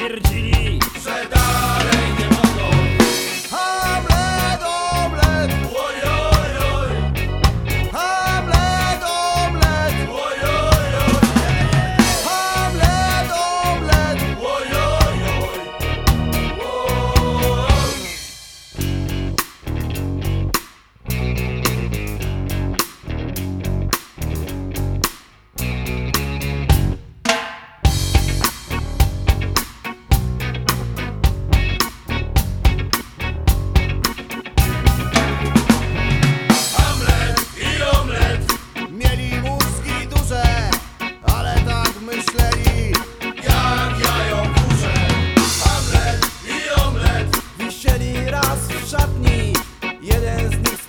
vergini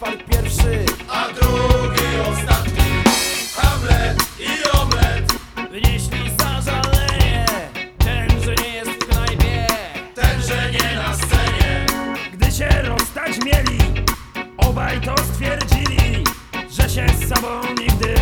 pierwszy. A drugi ostatni. Hamlet i omlet. Wynieśli zażalenie. Ten, że nie jest w knajpie. Ten, że nie na scenie. Gdy się rozstać mieli Obaj to stwierdzili Że się z sobą nigdy